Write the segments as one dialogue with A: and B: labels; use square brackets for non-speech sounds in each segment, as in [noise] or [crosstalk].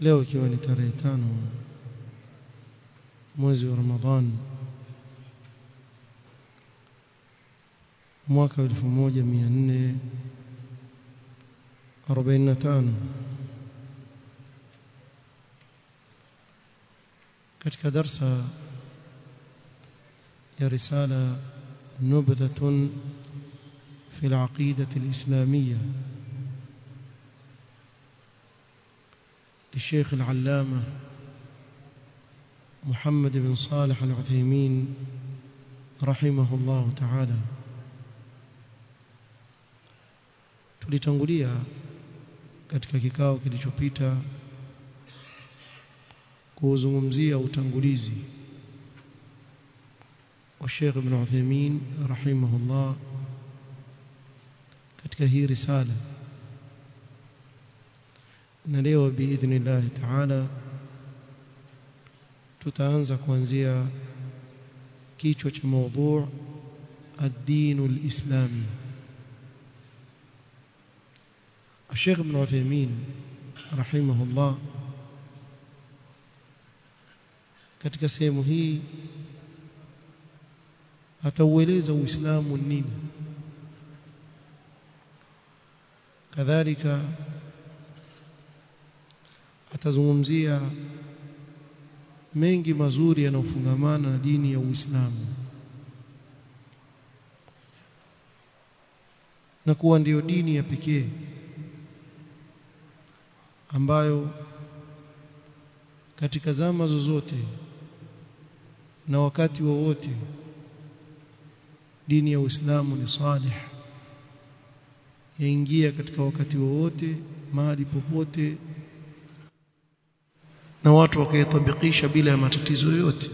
A: Leo ikiwa ni tarehe tano mwezi wa Ramadhan mwaka 1445 katika darsa ya risala nubdhatun fi al-aqidة الإسلامية للشيخ العلامة محمد بن صالح العثيمين رحمه الله تعالى tulitangulia katika kikao kilichopita kuzungumzia utangulizi wa Sheikh Ibn Uthaymeen rahimahullah katika hii risala na leo biidhnillah taala tutaanza kuanzia kichwa cha mada ad-din al-islami Sheikh Ibn Uthaymeen rahimahullah katika sehemu hii ataueleza Uislamu nini kadhalika atazungumzia mengi mazuri yanayofungamana na dini ya Uislamu. Na kuwa ndiyo dini ya pekee ambayo katika zama zozote na wakati wowote dini ya Uislamu ni salih. Yaingia katika wakati wowote mahali popote na watu wakaitabikisha bila ya matatizo yoyote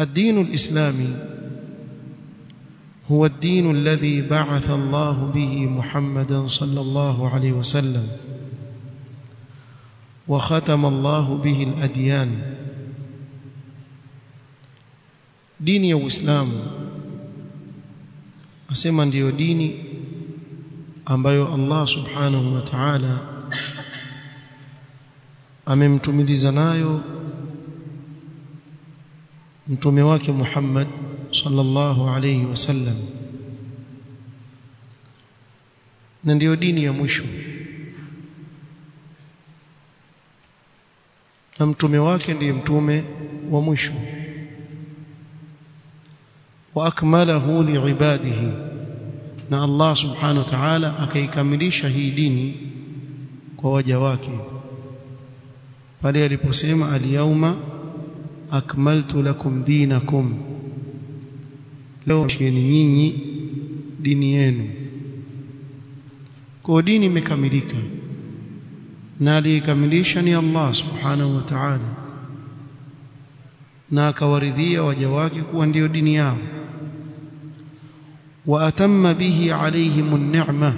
A: الدين الإسلامي هو الدين الذي بعث الله به محمدا صلى الله عليه وسلم وختم الله به الأديان دين يا الإسلام أسمى dini ambayo Allah subhanahu wa ta'ala amemtumiliza nayo mtume wake Muhammad sallallahu alayhi wasallam na ndiyo dini ya mwisho na mtume wake ndiye mtume wa mwisho wa akmalahu liibadihi na Allah subhanahu wa ta'ala akaikamilisha hii dini kwa waja wake. Pale aliposema al-yawma akmaltu lakum dinakum. Leo shini nyinyi dini yenu. Kwa dini imekamilika na aliyekamilisha ni Allah subhanahu wa ta'ala na akawaridhia waja wake kuwa ndiyo dini yao وأتم به عليهم النعمة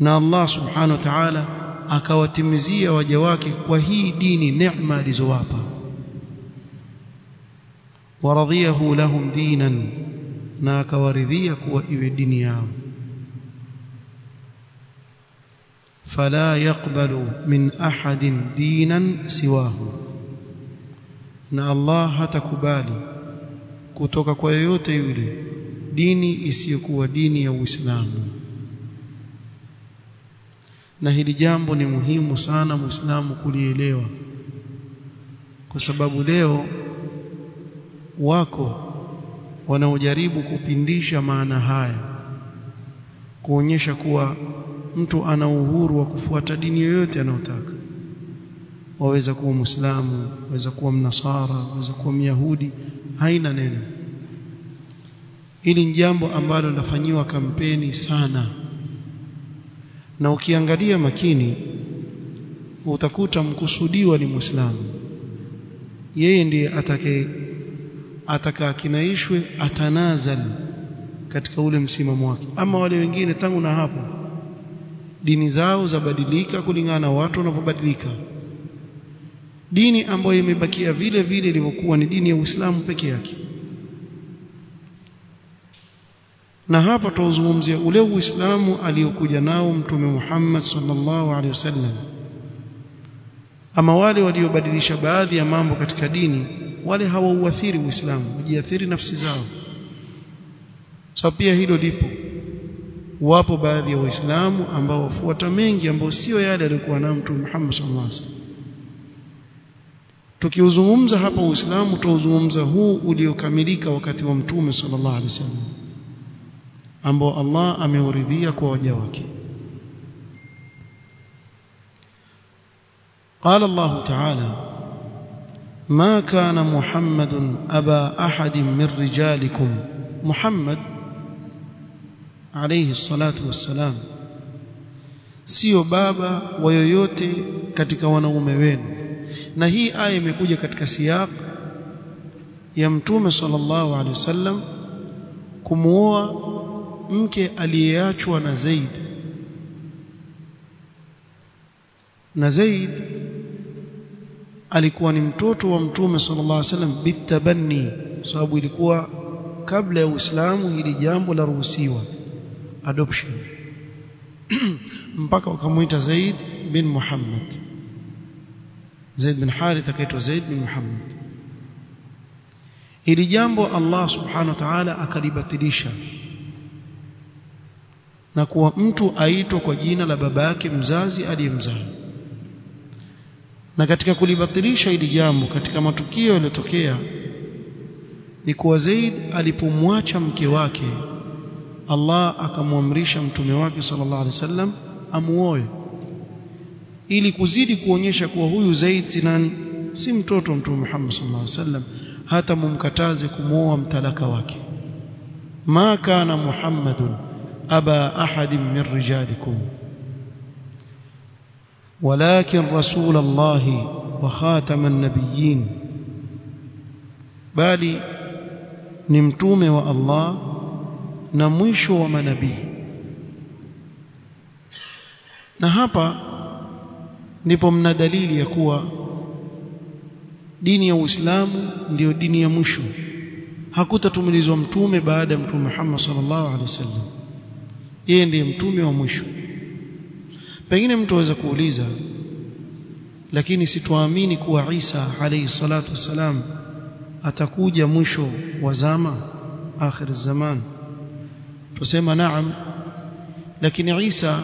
A: na Allah subhanahu wa ta'ala akawatimizia waja wake kwa hii dini neema alizowapa waradhiyahu lahum dinan na akawaridhia kuwa iwe dini yao fala yaqbalu min ahadin dinan siwahu na Allah hatakubali kutoka kwa yoyote yule dini isiyokuwa dini ya Uislamu. Na hili jambo ni muhimu sana muislamu kulielewa. Kwa sababu leo wako wanaojaribu kupindisha maana haya. Kuonyesha kuwa mtu ana uhuru wa kufuata dini yoyote anayotaka. Waweza kuwa muislamu waweza kuwa mnasara waweza kuwa myahudi haina neno hili ni jambo ambalo linafanyiwa kampeni sana. Na ukiangalia makini utakuta mkusudiwa ni muislamu. Yeye ndiye atake atakakinaishwe atanazal katika ule msimamo wake ama wale wengine tangu na hapo dini zao zabadilika kulingana na watu wanavyobadilika. Dini ambayo imebakia vile vile ilivyokuwa ni dini ya Uislamu peke yake na hapa tuzungumzie ule Uislamu aliyokuja nao Mtume Muhammad sallallahu alaihi wasallam. Ama wale waliobadilisha baadhi ya mambo katika dini wale hawauathiri Uislamu wajiathiri nafsi zao. So pia hilo lipo. Wapo baadhi ya waislamu ambao wafuata mengi ambao sio yale aliyokuwa nao Mtume Muhammad sallallahu alaihi wasallam. Tukiuzungumza hapa Uislamu tuuzungumza huu uliokamilika wakati wa Mtume sallallahu alaihi wasallam ambao Allah ameuridhia kwa waja wake قال الله تعالى ما كان محمد أبا أحد من رجالكم محمد عليه الصلاة والسلام sio baba wa yoyote katika wanaume wenu na hii aya imekuja katika siyaq ya mtume sallallahu alaihi wasallam kumuoa mke aliyeachwa na Zaid. Na Zaid alikuwa ni mtoto wa mtume sallallahu alaihi wasallam bitabanni sababu ilikuwa kabla ya Uislamu hili jambo la ruhusiwa adoption. [clears throat] Mpaka wakamuita Zaid bin Muhammad. Zaid bin Harith akaitwa Zaid bin Muhammad. Hili jambo Allah subhanahu wa ta'ala akalibatilisha na kuwa mtu aitwa kwa jina la baba yake mzazi aliyemzaa na katika kulibatilisha hili jambo katika matukio yaliyotokea ni kuwa Zaid alipomwacha mke wake Allah akamwamrisha mtume wake sallallahu alaihi wasallam amuoe. Ili kuzidi kuonyesha kuwa huyu Zaid si nani si mtoto wa mtume Muhammad sallallahu alaihi wasallam hata mumkataze kumwoa mtalaka wake. Ma kana muhammadun aba ahadin min rijalikum ولكن رسول الله وخاتم النبيين bali ni mtume wa Allah na mwisho wa manabii na hapa ndipo mna dalili ya kuwa dini ya Uislamu ndiyo dini ya mwisho hakutatumilizwa mtume baada ya mtume Muhammad sallallahu alaihi wasallam yeye ndiye mtume wa mwisho. Pengine mtu aweza kuuliza lakini situamini kuwa Isa alayhi salatu wassalam atakuja mwisho wa zama akhir zaman. Tusema naam lakini Isa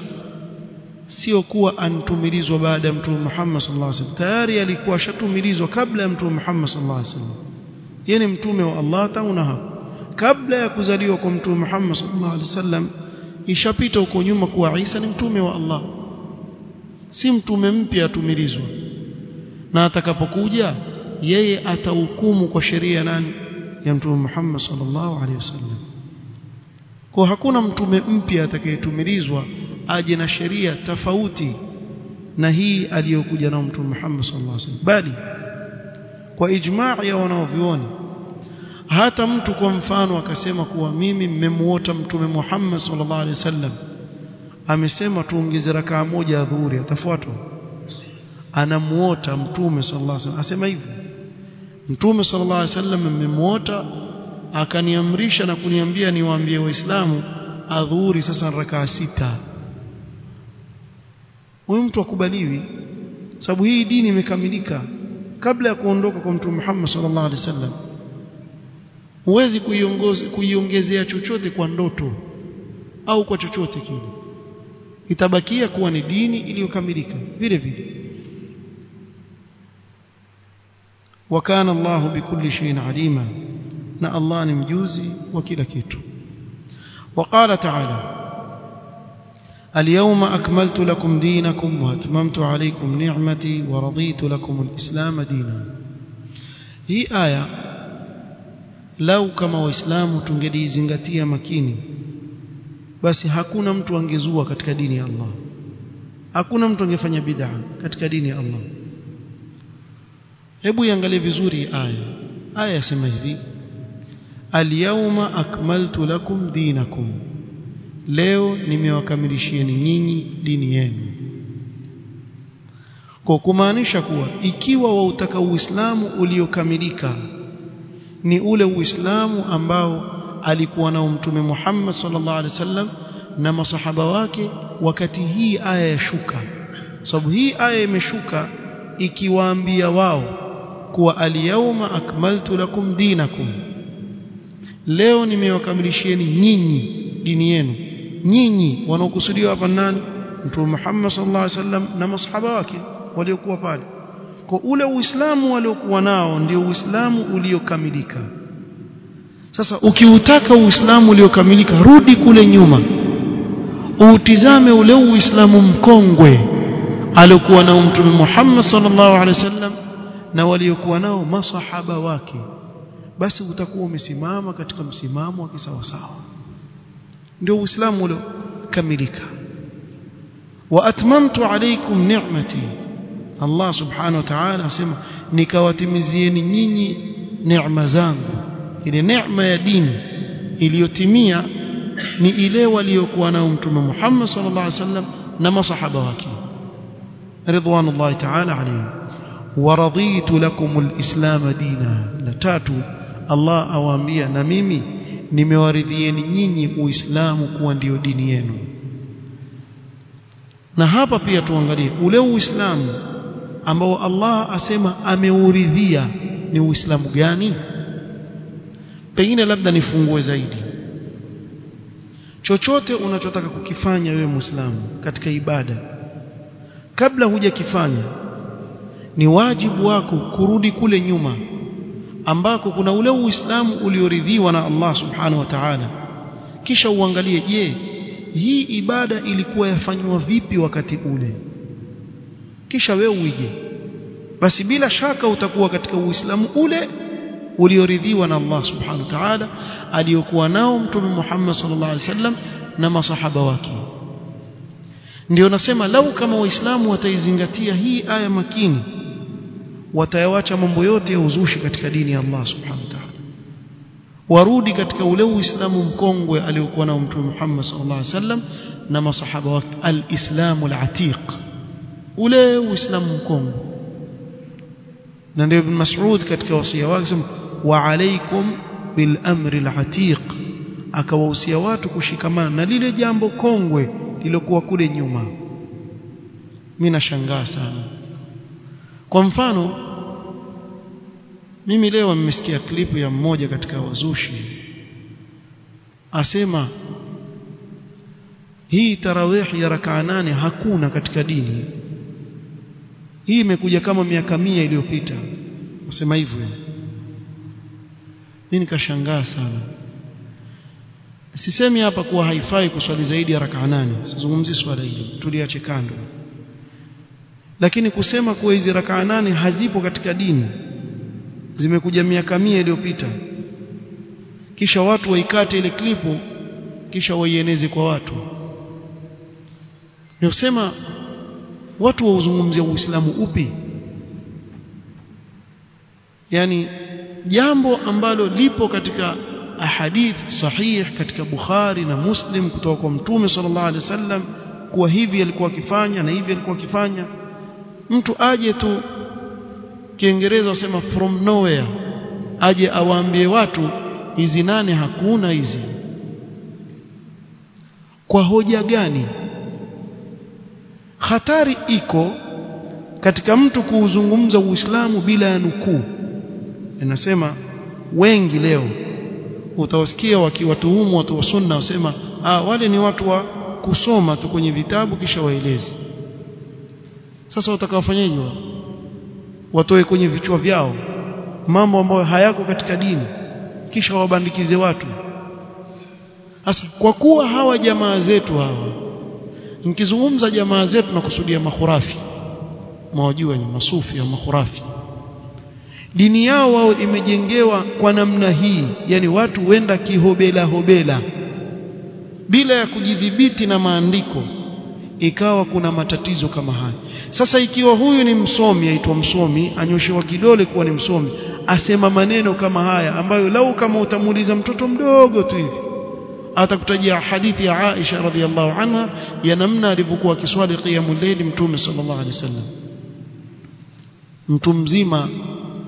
A: sio kuwa antumilizwa baada ya mtume Muhammad sallallahu alaihi wasallam. Tayari alikuwa shatumilizwa kabla ya mtume Muhammad sallallahu alaihi wasallam. Yeye ni mtume wa Allah tangu na hapo. Kabla ya kuzaliwa kwa mtume Muhammad sallallahu alaihi wasallam ishapita huko nyuma kuwa Isa ni mtume wa Allah. Si mtume mpya atumilizwa na atakapokuja yeye atahukumu kwa sheria nani? Ya mtume Muhammad sallallahu alaihi wasallam. Kwa hakuna mtume mpya atakayetumilizwa aje na sheria tofauti na hii aliyokuja na mtume Muhammad sallallahu alaihi wasallam. Bali kwa ijma' ya wanaovioni hata mtu kwa mfano akasema kuwa mimi mmemuota mtume Muhammad sallallahu alaihi wasallam amesema tuongeze rakaa moja ya dhuhuri atafuatwa. Anamuota mtume sallallahu alaihi wasallam asema hivyo mtume sallallahu alaihi wasallam mmemuota akaniamrisha na kuniambia niwaambie waislamu adhuhuri sasa rakaa sita. Huyu mtu akubaliwi sababu hii dini imekamilika kabla ya kuondoka kwa mtume Muhammad sallallahu alaihi wasallam huwezi kuiongezea chochote kwa ndoto au kwa chochote kile itabakia kuwa ni dini iliyokamilika vile vile وكان الله بكل شيء عليما na Allah ni mjuzi wa kila kitu وقال تعالى اليوم أكملت لكم دينكم وأتممت عليكم نعمتي ورضيت لكم الإسلام دينا هي آية lau kama waislamu tungedizingatia makini basi hakuna mtu angezua katika dini ya Allah. Hakuna mtu angefanya bid'a katika dini ya Allah. Hebu iangalie vizuri aya. Aya yasema hivi alyawma akmaltu lakum dinakum. Leo nimewakamilishieni nyinyi dini yenu. Kwa kumaanisha kuwa ikiwa wautaka uislamu uliokamilika ni ule uislamu ambao alikuwa nao mtume Muhammad sallallahu alaihi wasallam na masahaba wake wakati hii aya yashuka sababu hii aya imeshuka ikiwaambia wao kuwa alyawma akmaltu lakum dinakum. Leo nimewakamilishieni nyinyi dini yenu. Nyinyi wanaokusudiwa hapa nani mtume Muhammad sallallahu alaihi wasallam na masahaba wake waliokuwa pale kwa ule uislamu waliokuwa nao ndio uislamu uliokamilika. Sasa ukiutaka uislamu uliokamilika rudi kule nyuma. Utizame ule uislamu mkongwe aliokuwa nao mtume Muhammad sallallahu alaihi wasallam na waliokuwa nao masahaba wake. Basi utakuwa umesimama katika msimamo wa kisawasawa. Ndio uislamu uliokamilika. Wa atmamtu alaykum ni'mati Allah subhanahu wa ta'ala asema nikawatimizieni nyinyi neema zangu. Ile neema ya dini iliyotimia ni ile waliokuwa nao mtume Muhammad sallallahu alaihi wasallam na masahaba wake. Ridwanullahi ta'ala alayhim. Waraditu lakum alislam dina. La tatu Allah awaambia na mimi nimewaridhieni nyinyi uislamu kuwa ndio dini yenu. Na hapa pia tuangalie ule uislamu ambao Allah asema ameuridhia ni uislamu gani? Pengine labda nifungue zaidi. Chochote unachotaka kukifanya wewe muislamu katika ibada kabla hujakifanya ni wajibu wako kurudi kule nyuma ambako kuna ule uislamu ulioridhiwa na Allah subhanahu wa ta'ala. Kisha uangalie je hii ibada ilikuwa yafanywa vipi wakati ule kisha wewe uige. Basi bila shaka utakuwa katika uislamu ule ulioridhiwa na Allah subhanahu wa ta'ala aliyokuwa nao mtume Muhammad sallallahu alaihi wasallam na masahaba wake. Ndio nasema lau kama waislamu wataizingatia hii aya makini watayawacha mambo yote ya uzushi katika dini ya Allah subhanahu wa ta'ala. Warudi katika ule uislamu mkongwe aliokuwa nao mtume Muhammad sallallahu alaihi wasallam na masahaba wake. Al-islamu al-atiq ule uislamu mkongo na ndio ibn Mas'ud katika wasia wake sema wa alaikum bil amri al-atiq akawahusia watu kushikamana na lile jambo kongwe lilokuwa kule nyuma. Mimi nashangaa sana. Kwa mfano mimi leo nimesikia klipu ya mmoja katika wazushi. Asema hii tarawih ya rakaa nane hakuna katika dini hii imekuja kama miaka mia iliyopita. Wasema hivyo. Mimi nikashangaa sana. Sisemi hapa kuwa haifai kuswali zaidi ya rakaa nane. Sizungumzi swala hili. Tuliache kando. Lakini kusema kuwa hizi rakaa nane hazipo katika dini zimekuja miaka mia iliyopita. Kisha watu waikate ile klipu kisha waieneze kwa watu. Niosema watu wauzungumzia uislamu upi? Yani jambo ambalo lipo katika ahadith sahih katika Bukhari na Muslim kutoka kwa Mtume sallallahu alaihi wasallam kuwa hivi alikuwa akifanya na hivi alikuwa akifanya. Mtu aje tu Kiingereza wasema from nowhere aje awaambie watu hizi nane hakuna hizi. Kwa hoja gani hatari iko katika mtu kuuzungumza Uislamu bila ya nukuu. Inasema wengi leo utawasikia wakiwatuhumu watu wa sunna wasema ah wale ni watu wa kusoma tu kwenye vitabu kisha waeleze sasa watakawafanyaje watoe kwenye vichwa vyao mambo ambayo hayako katika dini kisha wabandikize watu. Sasa kwa kuwa hawa jamaa zetu hawa nikizungumza jamaa zetu nakusudia mahurafi mwajua ni masufi ya mahurafi dini yao wao imejengewa kwa namna hii yani watu wenda kihobela hobela bila ya kujidhibiti na maandiko ikawa kuna matatizo kama haya. Sasa ikiwa huyu ni msomi aitwa msomi anyoshewa kidole kuwa ni msomi asema maneno kama haya ambayo lau kama utamuuliza mtoto mdogo tu hivi atakutajia hadithi ya Aisha radhiallahu anha ya namna alivyokuwa akiswali qiyamul layl mtume sallallahu alaihi wasallam. Mtu mzima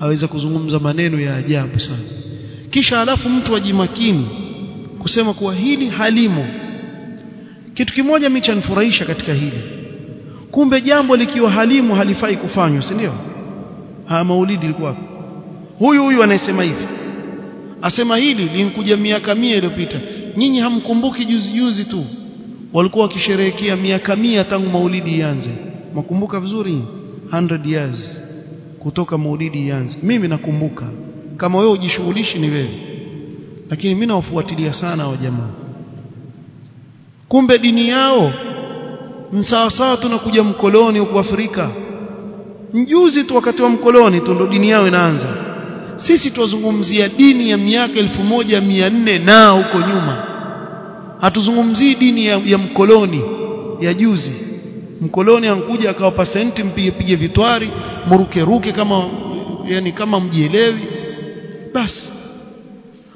A: aweza kuzungumza maneno ya ajabu sana. Kisha alafu mtu ajimakini kusema kuwa hili halimo. Kitu kimoja mimi chanifurahisha katika hili. Kumbe jambo likiwa halimu halifai kufanywa si ndio? Ha maulidi ilikuwa huyu huyu anayesema hivi. Asema hili linkuja miaka mia iliyopita nyinyi hamkumbuki juzi juzi tu. Walikuwa wakisherehekea miaka mia tangu maulidi ianze. Makumbuka vizuri? 100 years. Kutoka maulidi ianze. Mimi nakumbuka. Kama wewe ujishughulishi ni wewe. Lakini mimi nawafuatilia sana wa jamaa. Kumbe dini yao msawasawa tunakuja mkoloni huko Afrika. Mjuzi tu wakati wa mkoloni tu ndo dini yao inaanza. Sisi tuwazungumzia dini ya miaka elfu moja mia nne na huko nyuma hatuzungumzii dini ya, ya mkoloni ya juzi. Mkoloni ankuja akawapa senti mpige pige vitwari muruke ruke kama yani kama mjielewi. Basi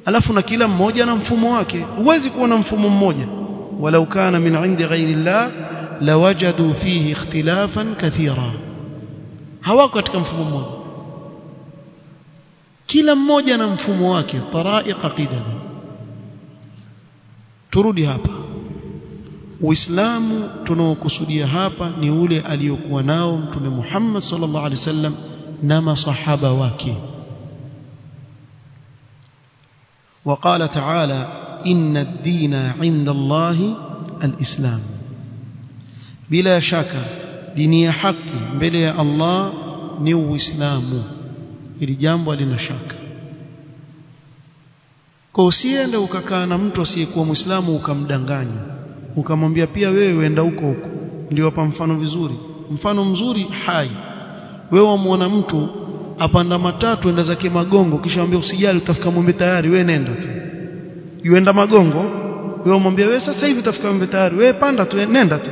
A: alafu na kila mmoja na mfumo wake. Huwezi kuona na mfumo mmoja. Walau kana min indi ghairi llah lawajadu fihi ikhtilafan kathira. Hawako katika mfumo mmoja. Kila mmoja na mfumo wake. Taraiqa qidam turudi hapa uislamu tunaokusudia hapa ni ule aliyokuwa nao mtume Muhammad sallallahu alaihi wasallam na masahaba wake وقال تعالى إن الدين عند الله الإسلام بلا شك ديني حق بلا الله نيو إسلام ili jambo halina shaka kwa usiende ukakaa na mtu asiyekuwa muislamu ukamdanganya ukamwambia pia wewe uenda huko huko. Ndio hapa mfano vizuri. Mfano mzuri hai. Wewe wamuona mtu apanda matatu enda zake magongo kisha mwambia usijali utafika mwembe tayari wewe nenda tu. Yuenda magongo wewe mwambia wewe sasa hivi utafika mwembe tayari wewe panda tu nenda tu.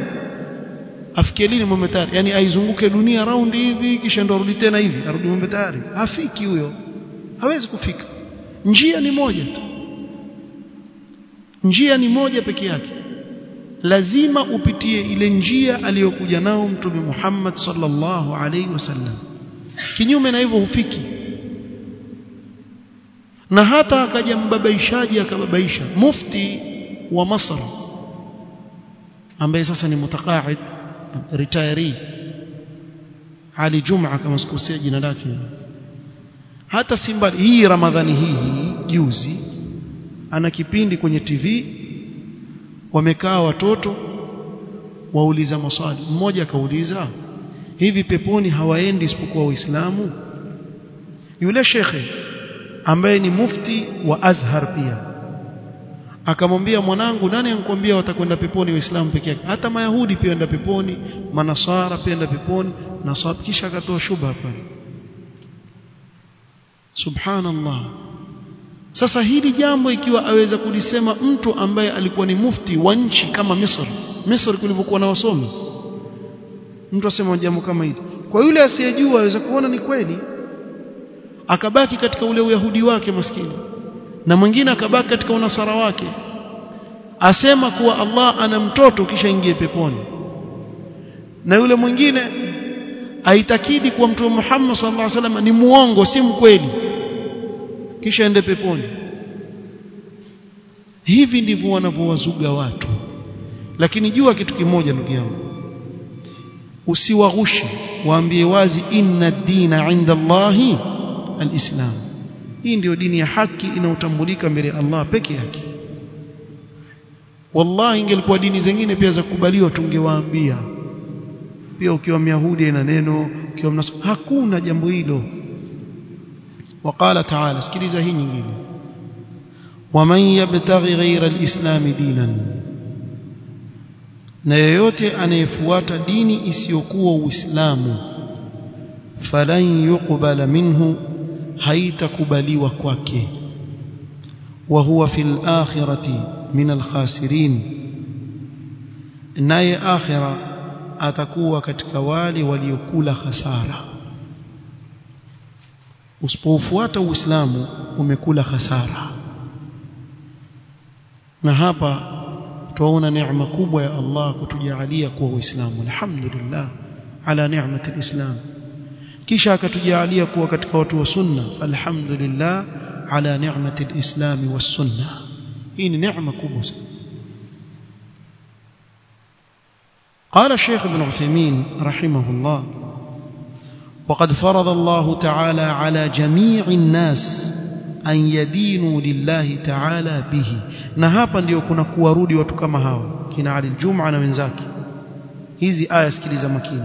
A: Afikie lini mwembe tayari? Yani aizunguke dunia raundi hivi kisha ndo arudi tena hivi arudi mwembe tayari. Afiki huyo. Hawezi kufika. Njia ni moja tu njia ni moja peke yake. Lazima upitie ile njia aliyokuja nao mtume Muhammad sallallahu alaihi wasallam. Kinyume na hivyo hufiki. Na hata akaja mbabaishaji akababaisha mufti wa Masr ambaye sasa ni mutaqaid retiree. Ali Juma kama sikosea jina lake. Hata simbali hii Ramadhani hii juzi ana kipindi kwenye TV wamekaa watoto wauliza maswali. Mmoja akauliza hivi peponi hawaendi isipokuwa waislamu? Yule shekhe ambaye ni mufti wa Azhar pia akamwambia mwanangu nani ankuambia watakwenda peponi waislamu peke yake? Hata mayahudi pia enda peponi manasara pia enda peponi na kisha akatoa shubha pale subhanallah sasa hili jambo ikiwa aweza kulisema mtu ambaye alikuwa ni mufti wa nchi kama Misri. Misri kulivyokuwa na wasomi. Mtu asema jambo kama hili. Kwa yule asiyejua aweza kuona ni kweli. Akabaki katika ule uyahudi wake maskini. Na mwingine akabaki katika unasara wake. Asema kuwa Allah ana mtoto kisha ingie peponi. Na yule mwingine aitakidi kuwa mtume Muhammad sallallahu alaihi wasallam ni muongo si mkweli kisha ende peponi. Hivi ndivyo wanavyowazuga watu. Lakini jua kitu kimoja ndugu yangu. Usiwaghushi waambie wazi inna dina inda Allahi alislam. Hii ndio dini ya haki inayotambulika mbele ya Allah peke yake. Wallahi ingelikuwa dini zingine pia za kukubaliwa tungewaambia. Pia ukiwa myahudi ina neno ukiwa hakuna jambo hilo وقال تعالى sikiliza hii nyingine ومن يبتغي غير الاسلام دينا na yeyote anayefuata dini isiyokuwa uislamu falan yuqbala minhu haitakubaliwa kwake wa huwa fil akhirati min al khasirin naye akhira atakuwa katika wale waliokula hasara usipoufuata uislamu umekula hasara na hapa tuona neema kubwa ya Allah kutujalia kuwa waislamu alhamdulillah ala ni'mati alislam kisha akatujalia kuwa katika watu wa sunna alhamdulillah ala ni'mati alislam was sunna hii ni neema kubwa sana قال الشيخ ابن عثيمين رحمه الله وقد فرض الله تعالى على جميع الناس أن يدينوا لله تعالى به na hapa ndio kuna kuwarudi watu kama hawa kina Ali Jum'a na wenzake hizi aya sikiliza makini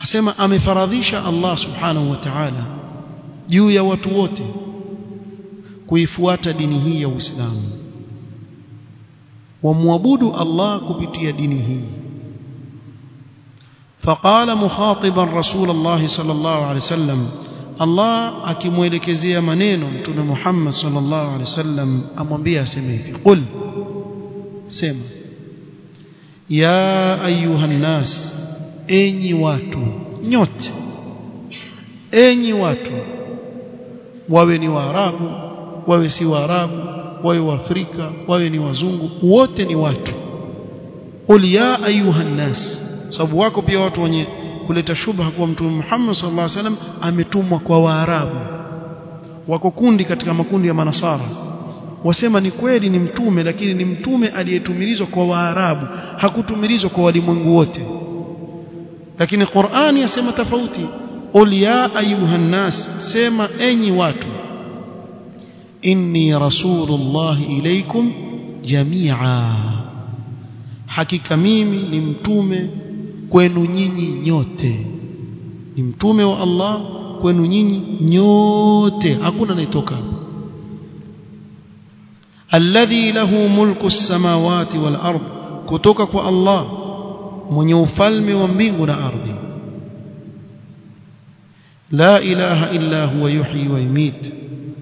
A: asema amefaradhisha Allah subhanahu wa ta'ala juu ya watu wote kuifuata dini hii ya Uislamu wamwabudu Allah kupitia dini hii فقال مخاطبا رسول الله صلى الله عليه وسلم الله اكيمويلكزيا منين متن محمد صلى الله عليه وسلم امومبيا سمي قل سم. يا أيها الناس اني watu nyote enyi watu wawe ni waarabu wawe si waarabu wawe waafrika wawe ni قل يا أيها الناس sababu wako pia watu wenye kuleta shubha kwa mtume Muhammad sallallahu alaihi wasallam ametumwa kwa waarabu. Wako kundi katika makundi ya manasara. Wasema ni kweli ni mtume lakini ni mtume aliyetumilizwa kwa waarabu. Hakutumilizwa kwa walimwengu wote. Lakini Qur'ani yasema tofauti. Qul ya ayuhan nas sema enyi watu. Inni rasulullah ilaikum jami'a. Hakika mimi ni mtume kwenu nyinyi nyote. Ni mtume wa Allah kwenu nyinyi nyote. Hakuna anayetoka alladhi lahu mulku as-samawati wal ard kutoka kwa Allah mwenye ufalme wa mbingu na ardhi. La ilaha illa huwa yuhyi wa yumit.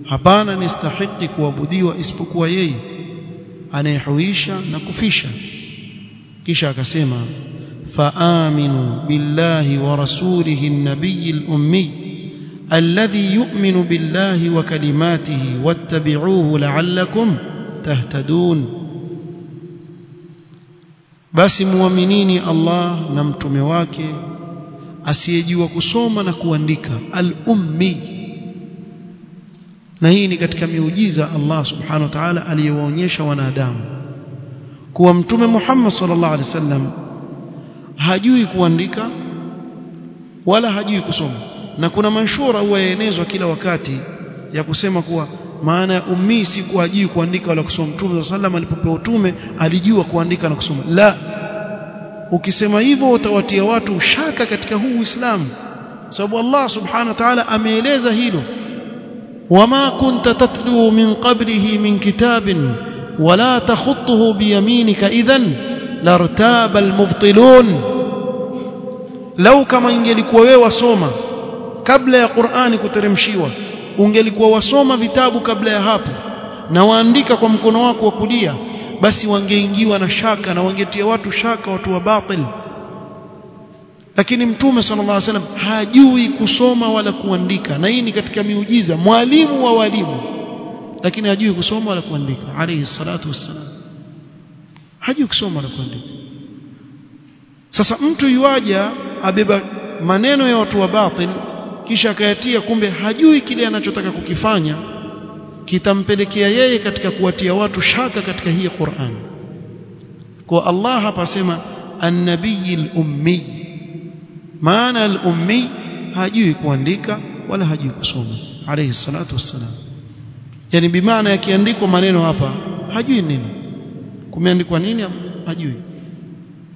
A: Hapana nistahiki kuabudiwa isipokuwa yeye anayehuisha na kufisha. Kisha akasema فآمنوا بالله ورسوله النبي الأمي الذي يؤمن بالله وكلماته واتبعوه لعلكم تهتدون. بس مؤمنين الله نمتمواك أسيجي وكسوما نكواندك الأمي نهيني قد كم يوجيز الله سبحانه وتعالى أليوانيش ونادام كوامتم محمد صلى الله عليه وسلم hajui kuandika wala hajui kusoma. Na kuna manshura huwa yaenezwa kila wakati ya kusema kuwa maana ya ummi si kuwa hajui kuandika wala kusoma. Mtume sallam alipopewa utume alijua kuandika na kusoma. La ukisema hivyo utawatia watu shaka katika huu Uislamu. Sababu Allah subhanahu wa ta'ala ameeleza hilo. Wama kunta tatlu min qablihi min kitabin wala takhutuhu biyaminika idhan lartaba almubtilun lau kama ingelikuwa wewe wasoma kabla ya Qur'ani kuteremshiwa ungelikuwa wasoma vitabu kabla ya hapo na waandika kwa mkono wako wa kulia basi wangeingiwa na shaka na wangetia watu shaka watu wa batil. Lakini mtume sallallahu alaihi wasallam hajui kusoma wala kuandika na hii ni katika miujiza mwalimu wa walimu lakini hajui kusoma wala kuandika alayhi salatu wassalam hajui kusoma na kuandika. Sasa mtu yuaja abeba maneno ya watu wa batil kisha akayatia kumbe hajui kile anachotaka kukifanya kitampelekea yeye katika kuwatia watu shaka katika hii Qur'an. Kwa Allah hapa asema annabiyil ummi maana al-ummi hajui kuandika wala hajui kusoma. Alayhi salatu wassalam. Yani bimaana yakiandikwa maneno hapa hajui nini kumeandikwa nini hajui.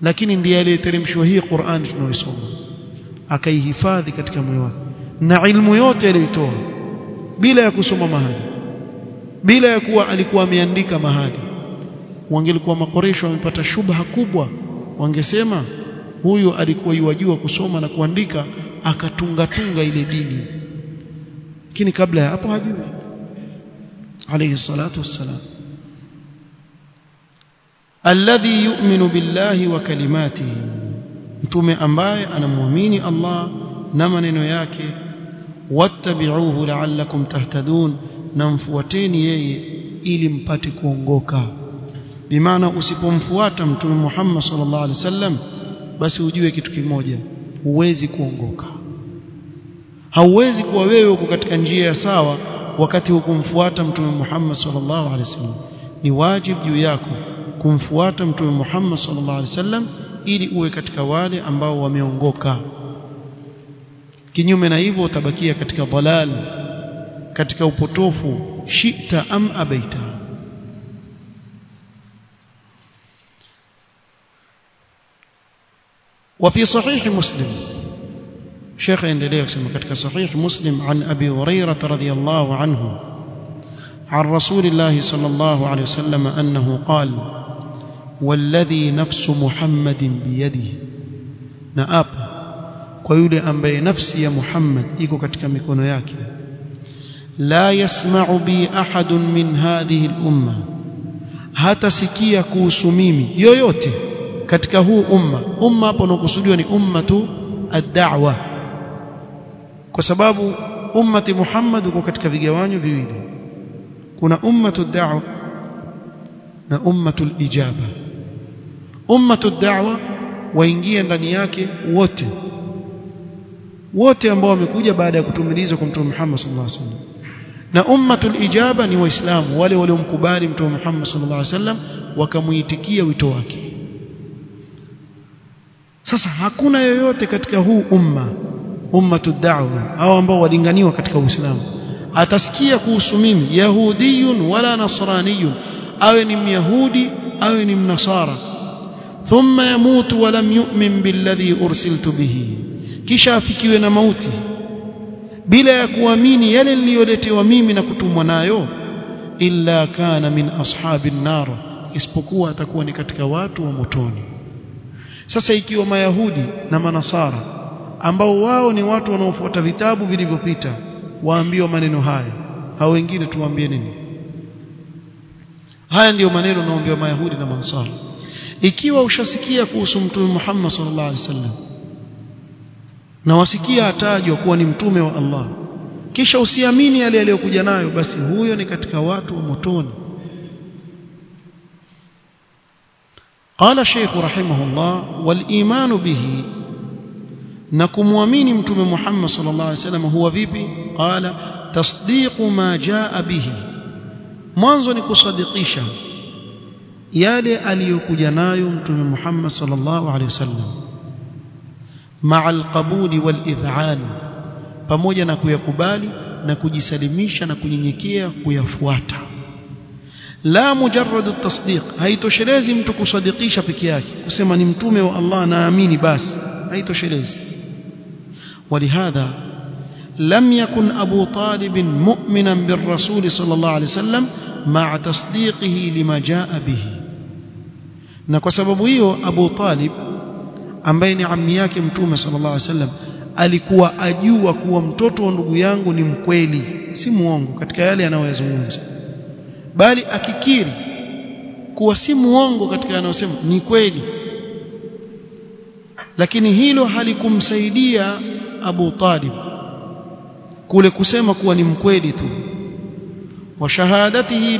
A: Lakini ndiye aliyeteremshwa hii Qur'an tunaoisoma. Akaihifadhi katika moyo wake. Na ilmu yote aliyoitoa. Bila ya kusoma mahali. Bila ya kuwa alikuwa ameandika mahali. Wangelikuwa makoresho wamepata shubha kubwa. Wangesema huyu alikuwa yuwajua kusoma na kuandika akatunga tunga ile dini. Lakini kabla ya hapo hajui. Alayhi salatu wassalam alladhi yu'minu billahi wa kalimatihi. Mtume ambaye anamwamini Allah na maneno yake wattabi'uhu la'allakum tahtadun na mfuateni yeye ili mpate kuongoka. Bimaana usipomfuata mtume Muhammad sallallahu alaihi wasallam basi ujue kitu kimoja huwezi kuongoka. Hauwezi kuwa wewe uko katika njia ya sawa wakati hukumfuata mtume Muhammad sallallahu alaihi wasallam. Ni wajibu juu yako kumfuata mtume Muhammad sallallahu alaihi wasallam ili uwe katika wale ambao wameongoka kinyume na hivyo utabakia katika dhalal katika upotofu shita am abaita وفي صحيح مسلم شيخ يندليه كما كتك صحيح مسلم عن أبي هريرة رضي الله عنه عن رسول الله صلى الله عليه وسلم أنه قال والذي نفس محمد بيده نأب ويولي أنبي نفسي محمد إيكو كتك مكونو ياكي لا يسمع بي أحد من هذه الأمة hatasikia kuhusu mimi yoyote katika huu umma umma hapo unakusudiwa ni ummatu ad-da'wa kwa sababu ummati Muhammad uko katika vigawanyo viwili kuna ummatu ad-da'wa na ummatu al-ijaba ummatu ad-da'wa waingia ndani yake wote. Wote ambao wamekuja baada ya kutumilizwa kwa mtume Muhammad sallallahu alaihi wasallam. Na ummatul ijaba ni waislamu wale waliomkubali mtume Muhammad sallallahu alaihi wasallam wakamuitikia wito wake. Sasa hakuna yoyote katika huu umma ummatu da'wa au ambao walinganiwa katika uislamu atasikia kuhusu mimi yahudiyun wala nasraniyun awe ni myahudi awe ni mnasara thumma yamutu wa lam yu'min billadhi ursiltu bihi. Kisha afikiwe na mauti. Bila ya kuamini yale niliyoletewa mimi na kutumwa nayo illa kana min ashabin nar isipokuwa atakuwa ni katika watu wa motoni. Sasa ikiwa mayahudi na manasara ambao wao ni watu wanaofuata vitabu vilivyopita waambiwa maneno haya. Hao wengine tuwaambie nini? Haya ndiyo maneno naombiwa mayahudi na manasara ikiwa ushasikia kuhusu mtume Muhammad sallallahu alaihi wasallam na wasikia atajwa kuwa ni mtume wa Allah kisha usiamini yale aliyokuja nayo basi huyo ni katika watu wa motoni قال الشيخ رحمه الله والإيمان به نكمؤمن متوم محمد صلى الله عليه وسلم هو vipi قال تصديق ما جاء به mwanzo ni kusadikisha Yale aliyokuja nayo mtume Muhammad sallallahu alaihi wasallam مع القبول والإذعان pamoja na kuyakubali na kujisalimisha na kunyenyekea kuyafuata la mujarradu tasdiq haitoshelezi mtu kusadikisha peke yake kusema ni mtume wa Allah naamini basi haitoshelezi ولهذا لم يكن أبو طالب مؤمنا بالرسول صلى الله عليه وسلم مع تصديقه لما جاء به na kwa sababu hiyo Abu Talib ambaye ni ammi yake mtume sallallahu alaihi wasallam alikuwa ajua kuwa mtoto wa ndugu yangu ni mkweli si muongo katika yale anayoyazungumza bali akikiri kuwa si muongo katika anayosema ni kweli. Lakini hilo halikumsaidia Abu Talib kule kusema kuwa ni mkweli tu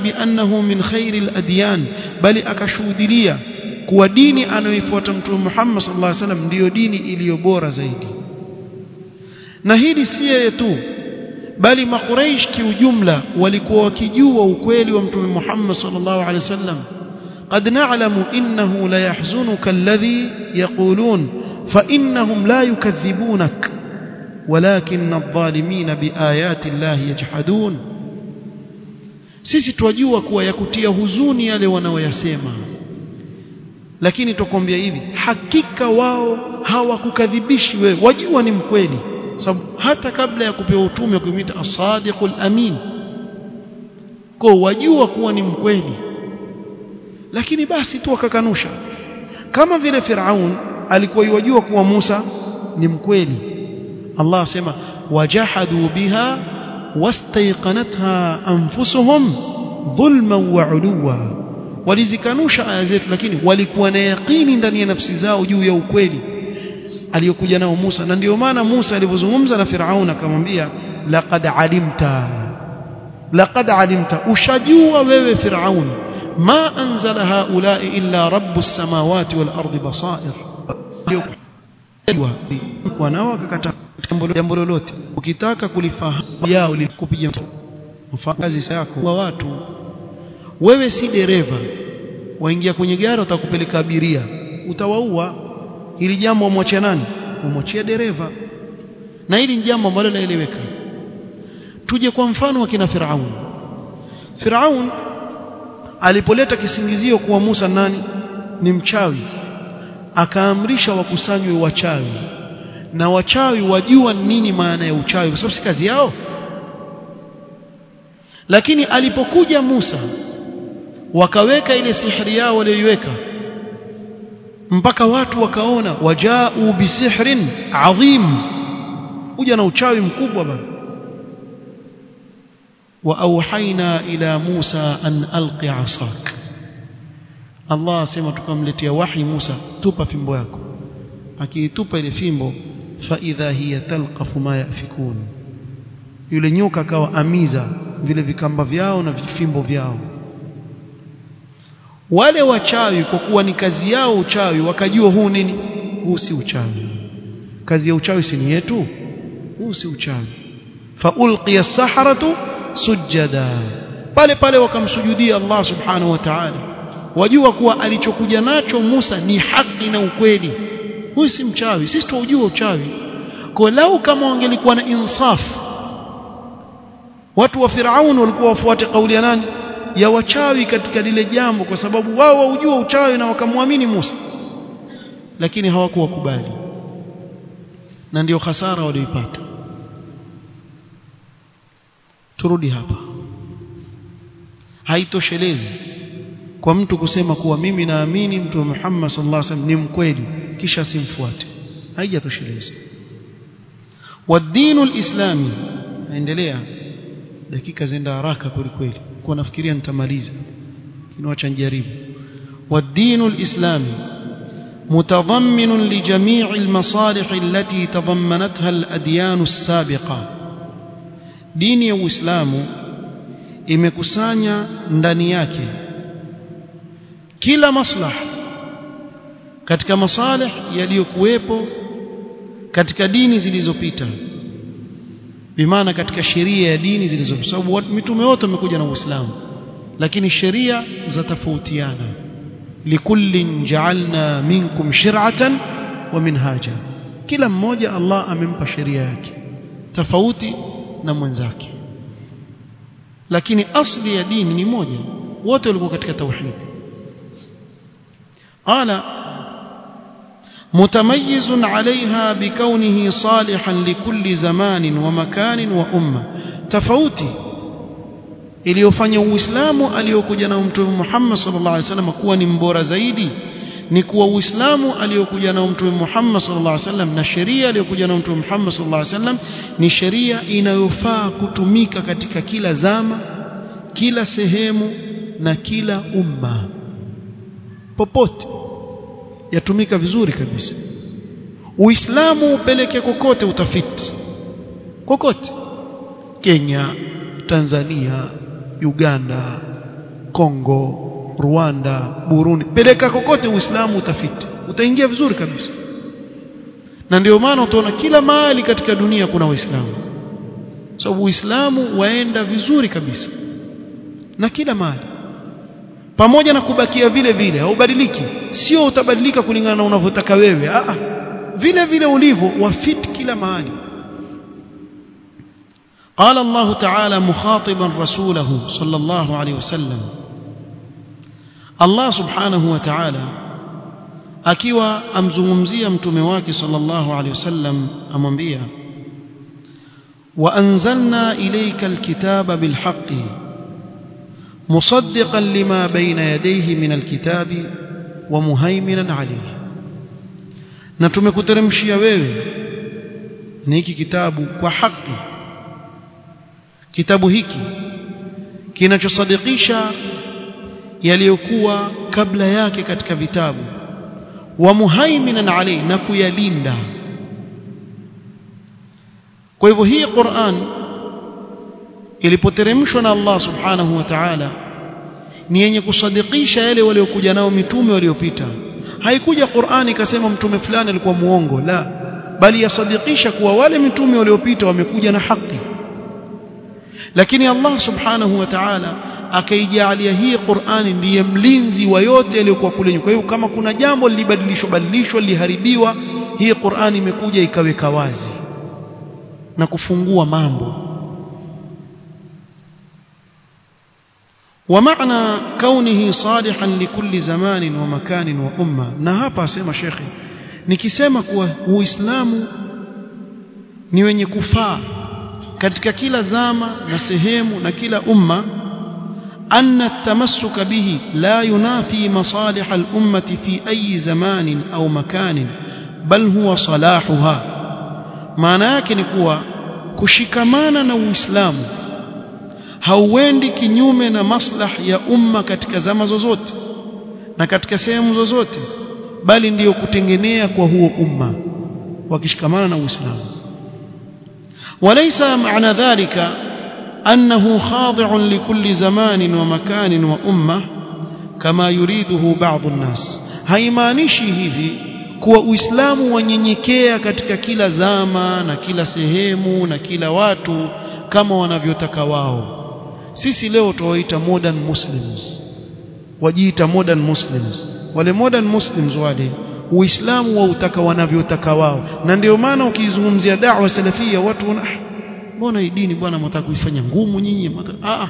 A: bi annahu min khairil adyan bali akashuhudilia kuwa dini anayoifuata mtume Muhammad sallallahu alaihi wasallam ndiyo dini iliyo bora zaidi na hili si yeye tu bali makuraish kiujumla walikuwa wakijua ukweli wa mtume Muhammad sallallahu alaihi wasallam قد نعلم إنه لا يحزنك الذي يقولون فإنهم لا يكذبونك ولكن الظالمين بآيات الله يجحدون sisi twajua kuwa ya kutia huzuni yale wanaoyasema. Lakini tukwambia hivi hakika wao hawakukadhibishi wewe. Wajua ni mkweli. Sababu hata kabla ya kupewa utume wakimuita as-sadiqul amin kwa wajua kuwa ni mkweli. Lakini basi tu wakakanusha. Kama vile Firaun alikuwa yajua kuwa Musa ni mkweli. Allah asema wajahadu biha anfusuhum dhulman wa uluwa walizikanusha aya zetu lakini walikuwa na yaqini ndani ya nafsi zao juu ya ukweli aliyokuja nao Musa. Na ndio maana Musa alivyozungumza na Firaun akamwambia laqad alimta laqad alimta. Ushajua wewe Firaun ma anzala haulai illa rabbus samawati wal ardi basair. Wanao akakata jambo lolote. Ukitaka kulifahamu yao likupiga mfakazi yako wa watu wewe si dereva waingia kwenye gari utakupeleka abiria utawaua. Ili jambo umwachie nani? Umwachie dereva. Na hili ni jambo ambalo laeleweka tuje kwa mfano wa kina Firaun. Firaun alipoleta kisingizio kuwa Musa nani? Ni mchawi. Akaamrisha wakusanywe wachawi na wachawi wajua nini maana ya uchawi kwa sababu si kazi yao. Lakini alipokuja Musa wakaweka ile sihri yao walioiweka mpaka watu wakaona wajau bisihrin adhim kuja na uchawi mkubwa bana. Wa auhaina ila Musa an alqi asak Allah asema tukamletea wahi Musa tupa fimbo yako. Akiitupa ile fimbo fa idha hiya talqafu ma yafikun. Yule nyoka akawa amiza vile vikamba vyao na vifimbo vyao. Wale wachawi kwa kuwa ni kazi yao uchawi wakajua huu nini? Huu si uchawi. Kazi ya uchawi si ni yetu? Huu si uchawi. Fa ulqiya as-saharatu sujada pale pale wakamsujudia Allah subhanahu wa ta'ala. Wajua kuwa alichokuja nacho Musa ni haki na ukweli huyu si mchawi sisi tuujua uchawi. Kwa lau kama wangelikuwa na insaf watu wa Firaun walikuwa wafuate kauli ya nani? Ya wachawi katika lile jambo kwa sababu wao waujua uchawi na wakamwamini Musa. Lakini hawakuwakubali. Na ndio hasara walioipata. Turudi hapa. Haitoshelezi kwa mtu kusema kuwa mimi naamini mtume Muhammad sallallahu alaihi wasallam ni mkweli kisha simfuate haijatosheleza wadinu alislami naendelea dakika zenda haraka kweli kweli kwa nafikiria nitamaliza kinawacha njaribu wadinu alislami متضمن لجميع المصالح التي تضمنتها الأديان السابقة دين الإسلام imekusanya ndani yake kila maslaha katika masalih yaliyokuwepo katika dini zilizopita bimaana katika sheria ya dini zilizopita. Sababu mitume wote wamekuja na Uislamu lakini sheria za tofautiana. Likullin ja'alna minkum shir'atan wa minhaja. Kila mmoja Allah amempa sheria yake tofauti na mwenzake. Lakini asli ya dini ni moja. Wote walikuwa katika tauhid qala متميز عليها بكونه صالحا لكل زمان ومكان وأمة تفوتي iliyofanya uislamu aliyokuja na mtume Muhammad sallallahu alaihi wasallam kuwa ni mbora zaidi ni kuwa uislamu aliyokuja na mtume Muhammad sallallahu alaihi wasallam na sheria aliyokuja na mtume Muhammad sallallahu alaihi wasallam ni sheria inayofaa kutumika katika kila zama kila sehemu na kila umma popote. Yatumika vizuri kabisa. Uislamu upeleke kokote utafiti. Kokote. Kenya Tanzania Uganda Kongo Rwanda Burundi. Peleka kokote uislamu utafiti. Utaingia vizuri kabisa. Na ndio maana utaona kila mahali katika dunia kuna waislamu sababu so, uislamu waenda vizuri kabisa. Na kila mahali pamoja na kubakia vile vile haubadiliki sio utabadilika kulingana na unavyotaka wewe ah vile vile ulivyo wafit kila mahali قال الله تعالى مخاطبا رسوله صلى الله عليه وسلم الله سبحانه وتعالى akiwa amzungumzia mtume wake sallallahu alaihi wasallam amwambia wa anzalna ilayka alkitaba bilhaqqi مصدقا لما بين يديه من الكتاب ومهيمنا عليه na tumekuteremshia wewe ni hiki kitabu kwa haki kitabu hiki kinachosadikisha yaliyokuwa kabla yake katika vitabu wa muhaiminan alayhi na kuyalinda kwa hivyo hii Qur'an ilipoteremshwa na Allah subhanahu wa ta'ala ni yenye kusadikisha yale waliokuja nao mitume waliopita. Haikuja Qur'an ikasema mtume fulani alikuwa muongo la. Bali yasadikisha kuwa wale mitume waliopita wamekuja na haki. Lakini Allah subhanahu wa ta'ala akaijalia hii Qur'ani ndiye mlinzi wa yote yaliyokuwa kule kwa hiyo kama kuna jambo lilibadilishwa badilishwa liliharibiwa hii Qur'ani imekuja ikaweka wazi na kufungua mambo ومعنى كونه صالحا لكل زمان ومكان وأمة. نهابا سيما شيخي. نكي سيما هو إسلام نيويني كفا كتك كلا زاما نسهيم نكلا أمة أن التمسك به لا ينافي مصالح الأمة في أي زمان أو مكان بل هو صلاحها معناك نكوا كشكمان نو إسلامه hauendi kinyume na maslah ya umma katika zama zozote na katika sehemu zozote bali ndiyo kutengenea kwa huo umma wakishikamana na Uislamu. Walaysa maana dhalika annahu khadi'un likulli zamanin wa makanin wa umma kama yuriduhu ba'd an-nas. Haimaanishi hivi kuwa Uislamu wanyenyekea katika kila zama na kila sehemu na kila watu kama wanavyotaka wao sisi leo tuwaita modern muslims. Wajiita modern muslims. Wale modern muslims wale uislamu wautaka wanavyotaka wao. Na ndio maana ukizungumzia da'wa salafia watu wana mbona hii dini bwana mtaka kuifanya ngumu nyinyi? Ah.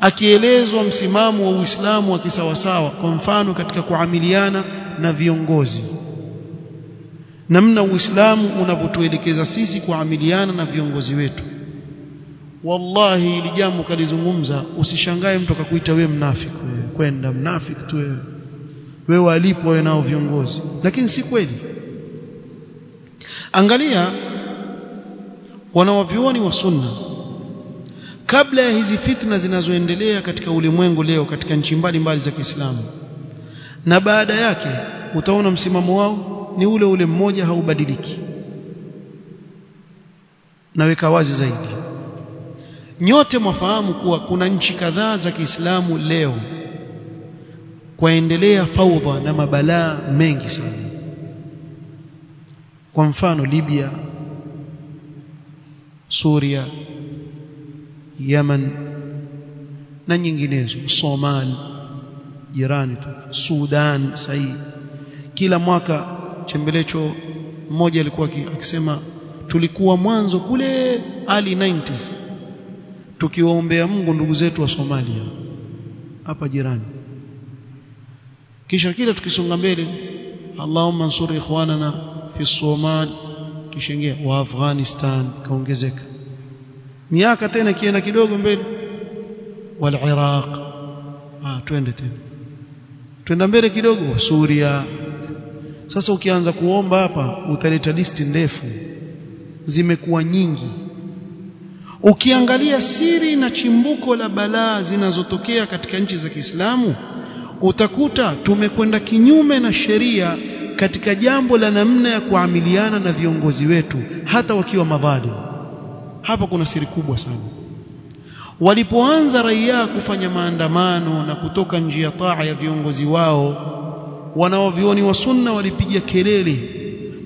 A: Akielezwa msimamo wa Uislamu wa kisawasawa kwa mfano katika kuamiliana na viongozi. Namna Uislamu unavyotuelekeza sisi kuamiliana na viongozi wetu wallahi ili jambo kalizungumza usishangae mtu akakuita wewe mnafiki. Wewe kwenda mnafiki tu wewe. Wewe walipo wewe nao viongozi. Lakini si kweli. Angalia wanawavyuoni wa sunna kabla ya hizi fitna zinazoendelea katika ulimwengu leo katika nchi mbalimbali za Kiislamu na baada yake utaona msimamo wao ni ule ule mmoja haubadiliki. Naweka wazi zaidi nyote mwafahamu kuwa kuna nchi kadhaa za Kiislamu leo kwaendelea faudha na mabalaa mengi sana. Kwa mfano Libya Suria Yemen na nyinginezo. Somali jirani tu. Sudan sahi. Kila mwaka chembelecho mmoja alikuwa akisema tulikuwa mwanzo kule early 90s tukiwaombea Mungu ndugu zetu wa Somalia hapa jirani. Kisha kila tukisonga mbele Allahumma ansur ikhwanana fi Somal kisha wa Afghanistan kaongezeka. Miaka tena kienda kidogo mbele wal Iraq. Ah twende tena. Twenda mbele kidogo Suria. Sasa ukianza kuomba hapa utaleta listi ndefu. Zimekuwa nyingi ukiangalia siri na chimbuko la balaa zinazotokea katika nchi za Kiislamu utakuta tumekwenda kinyume na sheria katika jambo la namna ya kuamiliana na viongozi wetu hata wakiwa madhalim hapa kuna siri kubwa sana. Walipoanza raia kufanya maandamano na kutoka njia taa ya viongozi wao wanaovioni wa sunna walipiga kelele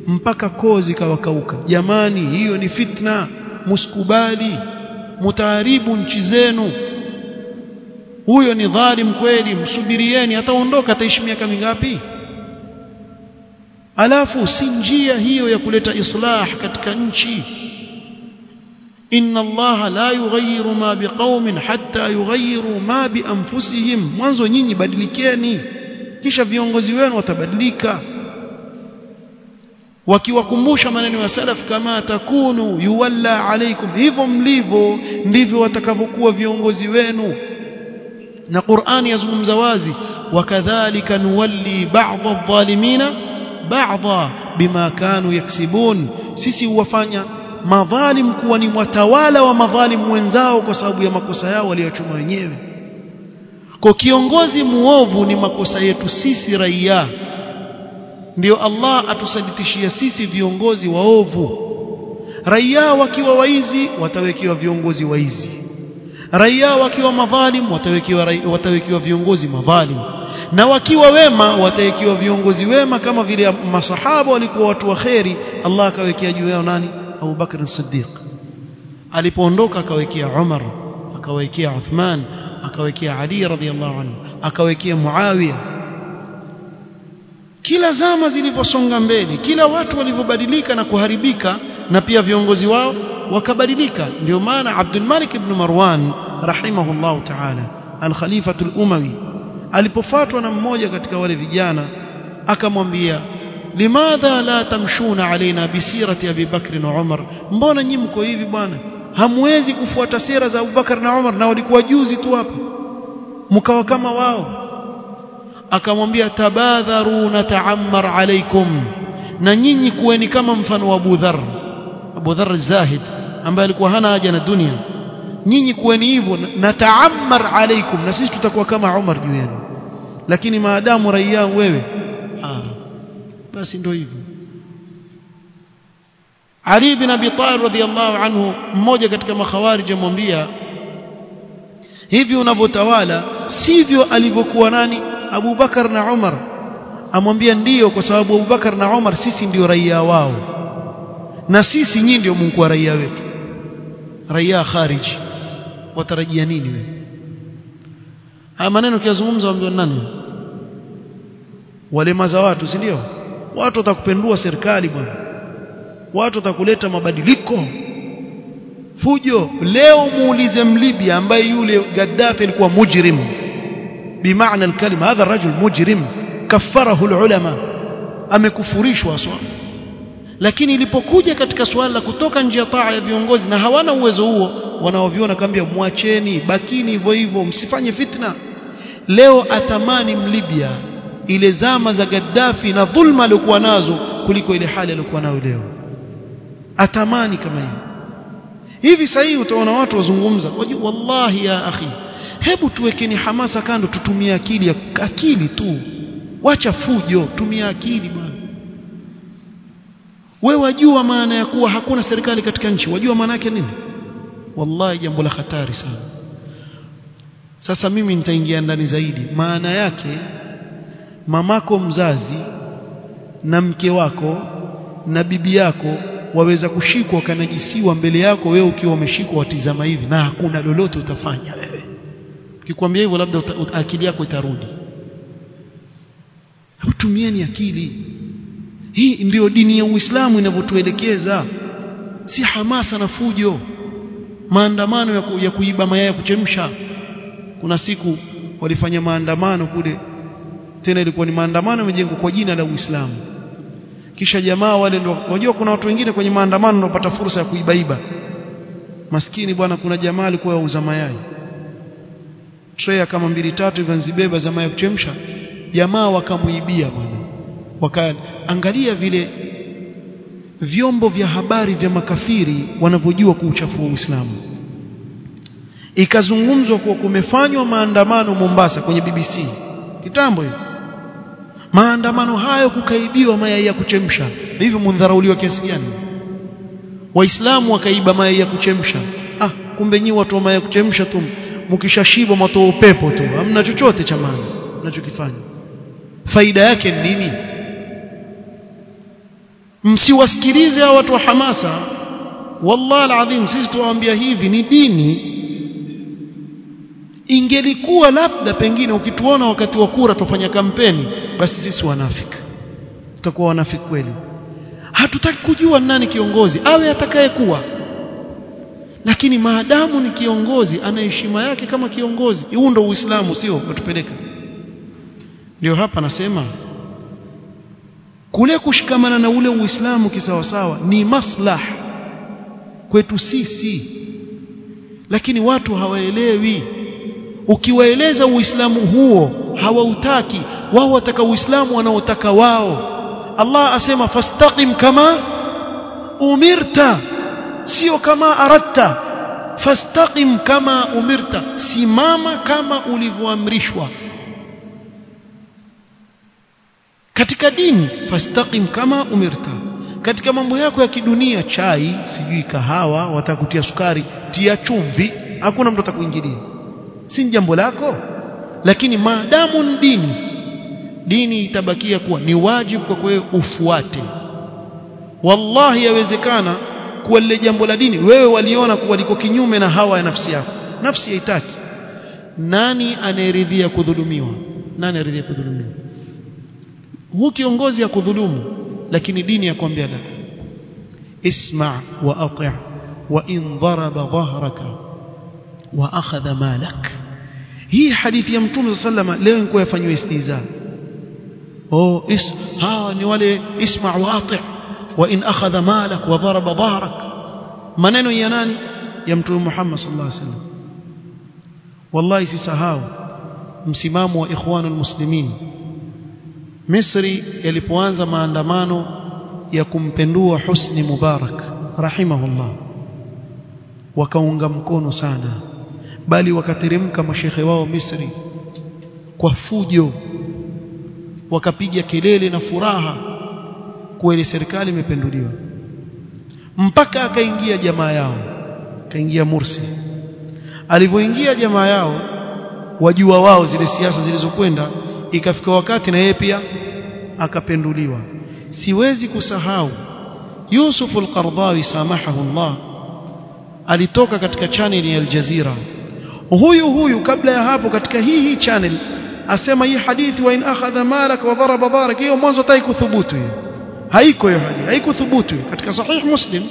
A: mpaka kozi kawakauka. Jamani hiyo ni fitna muskubali mutaharibu nchi zenu. Huyo ni dhalim kweli msubirieni ataondoka ataishi miaka mingapi? Alafu si njia hiyo ya kuleta islah katika nchi. Inna allaha la yughayyiru ma biqaumin hatta yughayyiru ma bi anfusihim. Mwanzo nyinyi badilikeni kisha viongozi wenu watabadilika wakiwakumbusha maneno ya salaf kama takunu yuwalla alaikum hivyo mlivyo ndivyo watakavyokuwa viongozi wenu. Na Qur'ani yazungumza wazi wakadhalika nuwalli ba'd adh-dhalimina ba'dha bima kanu yaksibun. Sisi huwafanya madhalim kuwa ni watawala wa madhalim wenzao kwa sababu ya makosa yao waliyochuma wenyewe. Kwa kiongozi muovu ni makosa yetu sisi raia ndio Allah atusaditishia sisi viongozi waovu. Raia wakiwa waizi watawekiwa viongozi waizi. Raia wakiwa madhalim watawekiwa watawekiwa viongozi madhalim. Na wakiwa wema watawekiwa viongozi wema kama vile masahaba walikuwa watu wa kheri. Allah akawekea juu yao nani? Abu Bakr as-Siddiq. Alipoondoka akawekea Umar akawekea Uthman akawekea Ali radhiallahu anhu akawekea Muawiya kila zama zilivyosonga mbele kila watu walivyobadilika na kuharibika na pia viongozi wao wakabadilika. Ndio maana Abdul Malik ibn Marwan rahimahullah ta'ala al-Khalifatul al-Umawi alipofuatwa na mmoja katika wale vijana akamwambia limadha la tamshuna alaina bisirati Abi Bakr na Umar? Mbona nyinyi mko hivi bwana? Hamwezi kufuata sera za Abu Bakr na Umar na walikuwa juzi tu hapo. Mkawa kama wao akamwambia tabadharu na taammar alaikum na nyinyi kuweni kama mfano wa Abu Dharr. Abu Dharr Zahid ambaye alikuwa hana haja na dunia. Nyinyi kuweni hivyo na taammar alaikum na sisi tutakuwa kama Umar juu yenu. Lakini maadamu raia wewe ah basi ndio hivyo. Ali bin Abi Talib radhiyallahu anhu mmoja katika makhawarij amwambia hivi unavyotawala sivyo alivyokuwa nani Abu Bakar na Umar. Amwambia ndiyo kwa sababu Abu Bakar na Umar sisi ndio raia wao. Na sisi nyinyi ndio mko raia wetu. Raia khariji watarajia nini wewe? Haya maneno kiazungumza waambiwa nani? Wale maza watu si ndio? Watu watakupendua serikali bwana. Watu watakuleta mabadiliko. Fujo leo muulize mlibia ambaye yule Gaddafi alikuwa mujrim bimaana alkalima هذا rajul mujrim kafarahu العلماء amekufurishwa aswa lakini ilipokuja katika swala la kutoka nje ya taa ya viongozi na hawana uwezo huo wanaoviona kaambia mwacheni bakini hivyo hivyo msifanye fitna. Leo atamani mlibya ile zama za Gaddafi na dhulma aliyokuwa nazo kuliko ile hali aliyokuwa nayo leo. Atamani kama hivi hivi sahihi utaona watu wazungumza wallahi ya akhi hebu tuwekeni hamasa kando tutumie akili akili tu. Wacha fujo tumia akili bwana. We wajua maana ya kuwa hakuna serikali katika nchi. Wajua maana yake nini? Wallahi jambo la hatari sana. Sasa mimi nitaingia ndani zaidi. Maana yake mamako mzazi na mke wako na bibi yako waweza kushikwa kanajisiwa mbele yako wewe ukiwa umeshikwa watizama hivi na hakuna lolote utafanya wewe ukikwambia hivyo labda akili yako itarudi. Tumieni akili. Hii ndiyo dini ya Uislamu inavyotuelekeza. Si hamasa na fujo. Maandamano ya, ku, ya kuiba mayai ya kuchemsha. Kuna siku walifanya maandamano kule. Tena ilikuwa ni maandamano yamejengwa kwa jina la Uislamu. Kisha jamaa wale ndio wajua kuna watu wengine kwenye maandamano ndio fursa ya kuibaiba. Maskini bwana kuna jamaa alikuwa auza mayai tray kama mbili tatu hivyo nzibeba za ya kuchemsha. Jamaa wakamuibia bwana. Wakaangalia vile vyombo vya habari vya makafiri wanavyojua kuuchafua Uislamu. Ikazungumzwa kuwa kumefanywa maandamano Mombasa kwenye BBC kitambo hiyo. Maandamano hayo kukaibiwa mayai ya kuchemsha. Hivyo mundharauliwa kiasi gani? Waislamu wakaiba mayai ya kuchemsha. Ah kumbe nyi watu wa mayai ya kuchemsha tu mkishashiba mwatoa upepo tu hamna chochote cha maana mnachokifanya. Faida yake ni nini? Msiwasikilize hao watu wa hamasa. Wallahi alazim sisi tuwaambia hivi ni dini. Ingelikuwa labda pengine ukituona wakati wa kura tufanya kampeni basi sisi wanafiki. Tutakuwa wanafiki kweli. Hatutaki kujua nani kiongozi awe atakayekuwa lakini maadamu ni kiongozi ana heshima yake kama kiongozi. Huu ndio uislamu sio? Utupeleka ndio hapa nasema kule kushikamana na ule uislamu kisawasawa ni maslah kwetu sisi. Lakini watu hawaelewi. Ukiwaeleza uislamu huo hawautaki. Wao wataka uislamu wanaotaka wao. Allah asema fastaqim kama umirta sio kama aratta. Fastaqim kama umirta. Simama kama ulivyoamrishwa. Katika dini fastaqim kama umirta. Katika mambo yako ya kidunia chai sijui kahawa watakutia sukari tia chumvi hakuna mtu atakuingilia. Si jambo lako? Lakini maadamu ni dini dini itabakia kuwa ni wajibu kwa wewe ufuate. Wallahi yawezekana kuwa lile jambo la dini wewe waliona kuwa liko kinyume na hawa ya nafsi yako. Nafsi haitaki. Nani anayeridhia kudhulumiwa? Nani anayeridhia kudhulumiwa? Huu kiongozi ya kudhulumu lakini dini yakwambia la. Isma wa ati' wa in daraba dhahraka wa akhadha malak. Hii hadithi ya mtume sallama leo niko yafanywa istiza oh is hawa ni wale isma wa ati' akhadha malak wa daraba dhahrak maneno ya nani? Ya mtume Muhammad sallallahu alaihi wasallam. Wallahi sisahau msimamo wa ikhwanul muslimin. Misri yalipoanza maandamano ya kumpendua Husni Mubarak rahimahullah wakaunga mkono sana bali wakateremka mashekhe wao Misri kwa fujo wakapiga kelele na furaha ile serikali imependuliwa. Mpaka akaingia jamaa yao akaingia Mursi. Alivyoingia jamaa yao wajua wao zile siasa zilizokwenda ikafika wakati na yeye pia akapenduliwa. Siwezi kusahau Yusuf al-Qardawi samahahu Allah alitoka katika channel ya Al Jazeera huyu huyu kabla ya hapo katika hii hii channel asema hii hadithi wa in akhadha malak wa daraba darak hiyo mwanzo tai kuthubutu hiyo haiko hiyo hadithi haikuthubutu katika sahih muslim.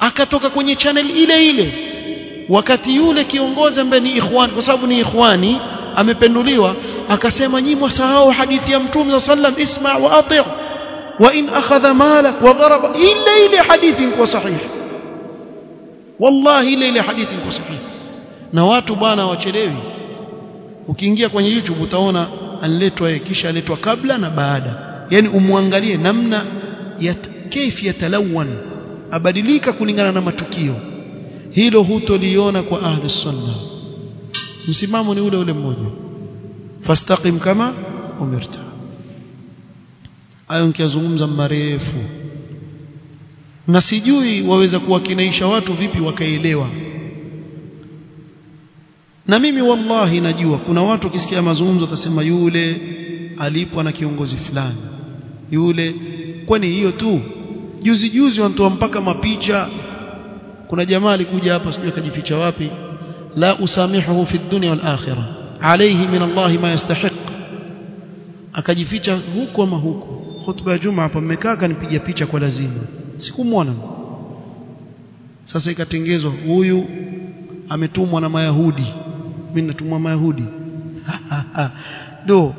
A: Akatoka kwenye channel ile ile wakati yule kiongozi ambaye ni ikhwan kwa sababu ni ikhwani amependuliwa akasema nyinyi msahau hadithi ya mtume sallam isma wa ati' wa in akhadha malak wa daraba ile ile hadithi kwa sahihi wallahi ile ile hadithi kwa sahihi na watu bwana wachelewi ukiingia kwenye YouTube utaona yeye kisha aletwa kabla na baada yani umwangalie namna ya kaifi yatalawan abadilika kulingana na matukio. Hilo hutoliona kwa ahli sunna. Msimamo ni ule ule mmoja. Fastaqim kama umirta. Ayo nikizungumza marefu. Na sijui waweza kuwakinaisha watu vipi wakaelewa. Na mimi wallahi najua kuna watu ukisikia mazungumzo watasema yule alipwa na kiongozi fulani yule. Kwani hiyo tu? Juzi juzi wanatoa mpaka mapicha. Kuna jamaa alikuja hapa sijui akajificha wapi. La usamihuhu fi dunya wal akhirah. Alayhi min Allah ma yastahiq. Akajificha huko ama huko? Khutba ya juma hapa mmekaa kanipiga picha kwa lazima. Sikumwona. Sasa ikatengezwa huyu ametumwa na mayahudi. Mimi natumwa mayahudi. [laughs] Do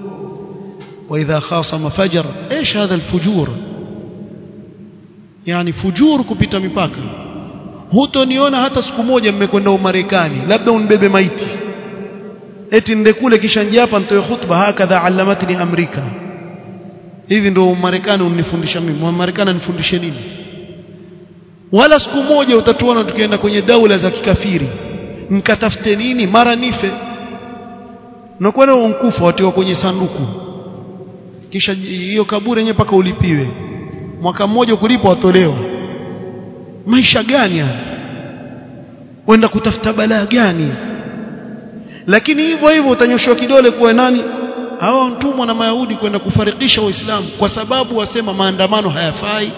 A: واذا خاصم فجر ايش هذا الفجور yani fujur kupita mipaka hutoniona hata siku moja mmekwenda umarekani labda unibebe maiti eti nde kule kisha nje hapa nitoe khutba hakadha alamatni amrika hivi ndio umarekani unifundisha mimi umarekani anifundishe nini wala siku moja utatuona tukienda kwenye daula za kikafiri mkatafute nini mara nife unakwenda unkufa watiwa kwenye sanduku kisha hiyo kaburi yenyewe paka ulipiwe. Mwaka mmoja kulipo watolewa. Maisha gani haya? Wenda kutafuta balaa gani? Lakini hivyo hivyo utanyoshwa kidole kuwa nani? Hawa mtumwa na mayahudi kwenda kufarikisha waislamu kwa sababu wasema maandamano hayafai.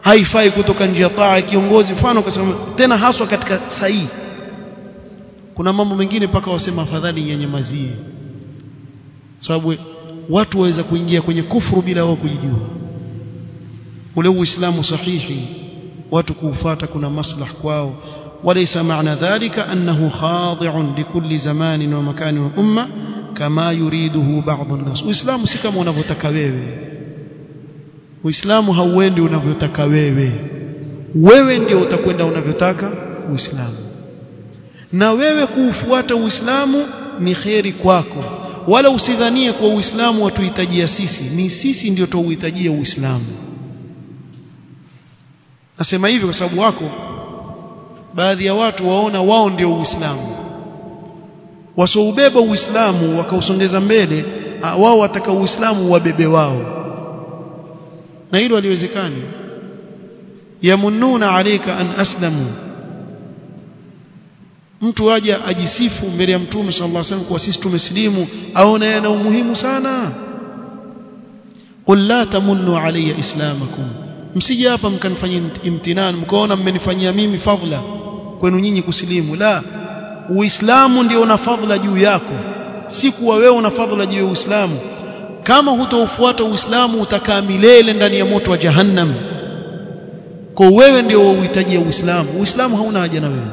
A: Haifai kutoka nje ya taa kiongozi mfano kasema tena haswa katika sahihi kuna mambo mengine paka wasema afadhali nyenyemazie sababu watu waweza kuingia kwenye kufuru bila wao kujijua ule uislamu sahihi watu kuufata kuna maslah kwao وليس معنى ذلك أنه خاضع لكل زمان ومكان وأمة كما يريده بعض الناس وإسلام سكم unavyotaka wewe Uislamu hauendi unavyotaka wewe wewe ndio utakwenda unavyotaka Uislamu na wewe kuufuata Uislamu ni kheri kwako wala usidhanie kwa Uislamu watuhitajia sisi. Ni sisi ndio tuuhitajia Uislamu. Nasema hivi kwa sababu wako baadhi ya watu waona wao ndio Uislamu. Wasoubeba Uislamu wakausongeza mbele wao wataka Uislamu wabebe wao. Na hilo haliwezekani. Yamununa alayka an aslamu mtu aja ajisifu mbele ya mtume sallallahu alaihi wasallam kwa sisi tumesilimu aone yana umuhimu sana. Qul la tamunnu alayya islamakum. Msije hapa mkanifanyia imtinan mkaona mmenifanyia mimi fadhila kwenu nyinyi kusilimu. La uislamu ndio una fadhila juu yako. Si kuwa wewe una fadhila juu ya uislamu. Kama hutoufuata uislamu utakaa milele ndani ya moto wa jahannam. Kwa wewe ndio uhitajia uislamu. Uislamu hauna haja na wewe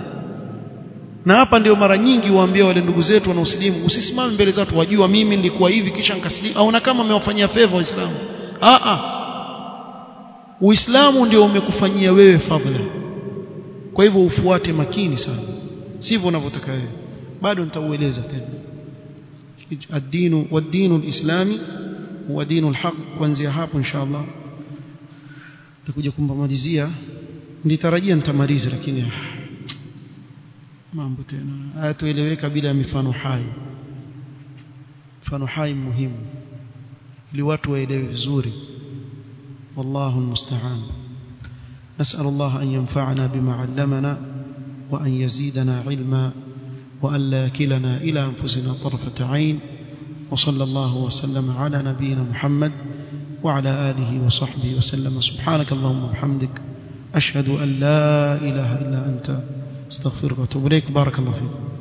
A: na hapa ndio mara nyingi waambia wale ndugu zetu wanaosilimu usisimame mbele za watu wajua mimi nilikuwa hivi kisha nikasilimu. Aona kama amewafanyia favor waislamu. Ah ah. Uislamu ndio umekufanyia wewe fadhila kwa hivyo ufuate makini sana. Sivyo unavyotaka wewe. Bado nitaueleza tena. Ad-dinu wad-dinu al-islami huwa dinu al-haq. Kuanzia hapo inshallah nitakuja kumalizia. Nitarajia nitamaliza lakini ah. Mambo tena. Hayatueleweka bila ya mifano hai. Mifano hai muhimu. Ili watu waelewe vizuri. والله المستعان نسأل الله أن ينفعنا بما علمنا وأن يزيدنا علما وأن لا يكلنا إلى أنفسنا طرفة عين وصلى الله وسلم على نبينا محمد وعلى آله وصحبه وسلم سبحانك اللهم وبحمدك أشهد أن لا إله إلا أنت استغفرك وأتوب إليك. بارك الله فيك.